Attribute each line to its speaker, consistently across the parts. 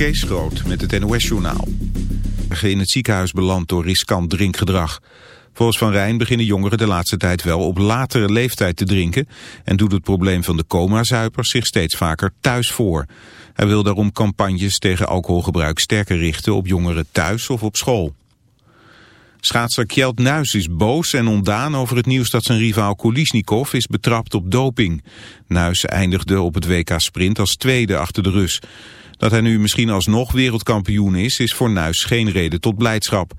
Speaker 1: Kees Groot met het NOS-journaal. In het ziekenhuis beland door riskant drinkgedrag. Volgens Van Rijn beginnen jongeren de laatste tijd wel op latere leeftijd te drinken... en doet het probleem van de coma-zuipers zich steeds vaker thuis voor. Hij wil daarom campagnes tegen alcoholgebruik sterker richten op jongeren thuis of op school. Schaatser Kjeld Nuis is boos en ontdaan over het nieuws dat zijn rivaal Kulisnikov is betrapt op doping. Nuis eindigde op het WK Sprint als tweede achter de Rus. Dat hij nu misschien alsnog wereldkampioen is, is voor Nuis geen reden tot blijdschap.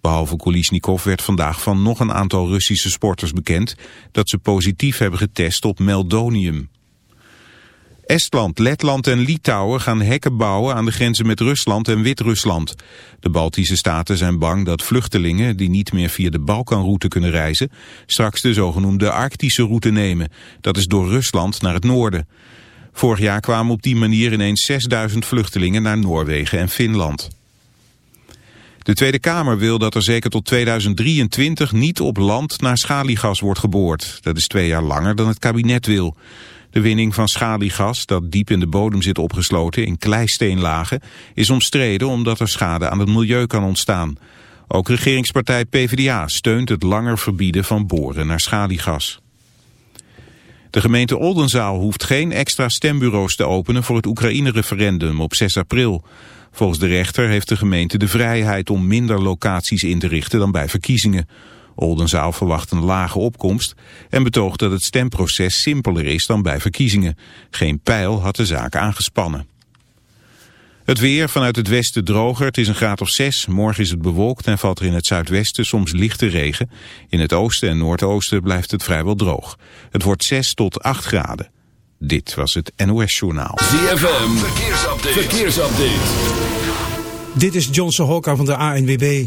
Speaker 1: Behalve Kulisnikov werd vandaag van nog een aantal Russische sporters bekend dat ze positief hebben getest op meldonium. Estland, Letland en Litouwen gaan hekken bouwen aan de grenzen met Rusland en Wit-Rusland. De Baltische staten zijn bang dat vluchtelingen die niet meer via de Balkanroute kunnen reizen, straks de zogenoemde Arctische route nemen. Dat is door Rusland naar het noorden. Vorig jaar kwamen op die manier ineens 6000 vluchtelingen naar Noorwegen en Finland. De Tweede Kamer wil dat er zeker tot 2023 niet op land naar schaliegas wordt geboord. Dat is twee jaar langer dan het kabinet wil. De winning van schaliegas, dat diep in de bodem zit opgesloten in kleisteenlagen, is omstreden omdat er schade aan het milieu kan ontstaan. Ook regeringspartij PvdA steunt het langer verbieden van boren naar schaliegas. De gemeente Oldenzaal hoeft geen extra stembureaus te openen voor het Oekraïne-referendum op 6 april. Volgens de rechter heeft de gemeente de vrijheid om minder locaties in te richten dan bij verkiezingen. Oldenzaal verwacht een lage opkomst en betoogt dat het stemproces simpeler is dan bij verkiezingen. Geen pijl had de zaak aangespannen. Het weer vanuit het westen droger. Het is een graad of 6. Morgen is het bewolkt en valt er in het zuidwesten soms lichte regen. In het oosten en noordoosten blijft het vrijwel droog. Het wordt 6 tot 8 graden. Dit was het NOS Journaal.
Speaker 2: ZFM. Verkeersupdate. Verkeersupdate.
Speaker 3: Dit is Johnson Hokka van de ANWB.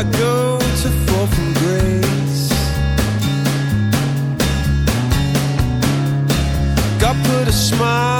Speaker 4: I go to fall from grace? God put a smile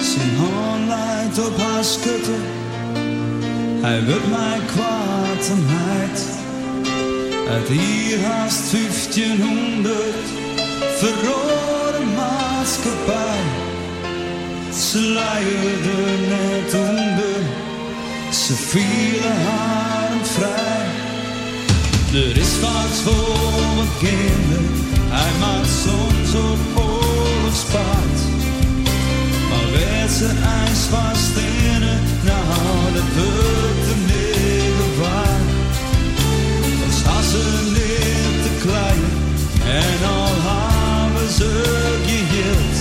Speaker 5: Zijn hand leidt op haar schutte, hij wil mij kwaad en heid. Uit hier haast 1500 verrode maatschappij. Ze luierden net onder, ze vielen haar vrij. Er is wat voor wat kinderen, hij maakt soms op oorlogspaard. Ze ijs vast in het, nou dat wordt de waard. Als ze niet te klein en al hebben ze geheeld.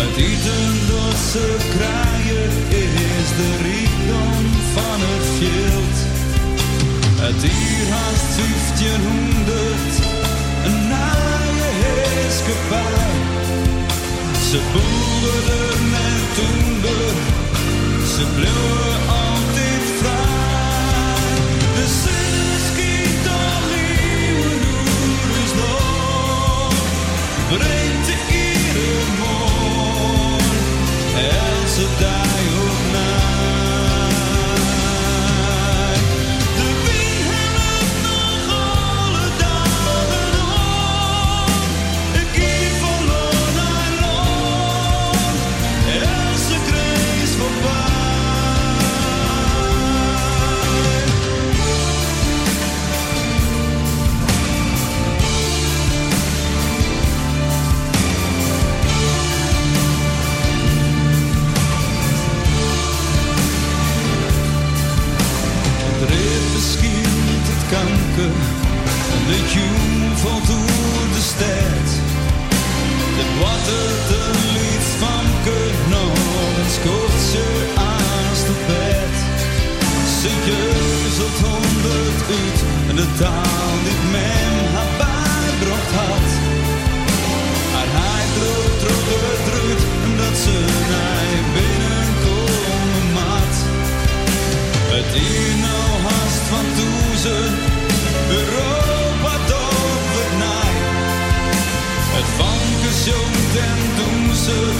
Speaker 5: Het eten dat ze krijgen is de rijkdom van het veld. Het hier haast 1500, een naaie heerskepaar. Ze boerden en toender, ze bleven altijd vrij. De zin schiet al nieuwe is nog, de iedere morgen, en ze die rit beschiet het kanker en de jong valt door de stad. De water de lied van nog en scoort ze aan de bed. Ze jeuzelt honderd uit en de taal die men haar bijbracht had. Maar hij droog, droog, droog, dat ze naar binnenkomen maat. Het van Europa tot het naai. Het vanke zongt en doen ze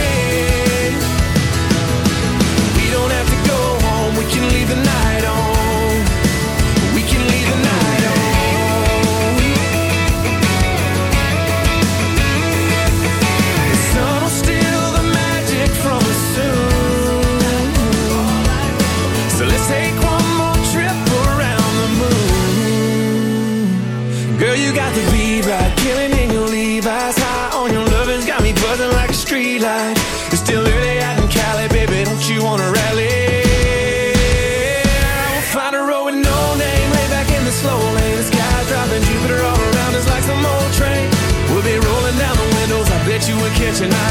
Speaker 4: tonight.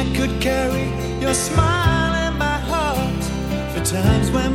Speaker 6: I could carry
Speaker 7: your smile in my heart for times when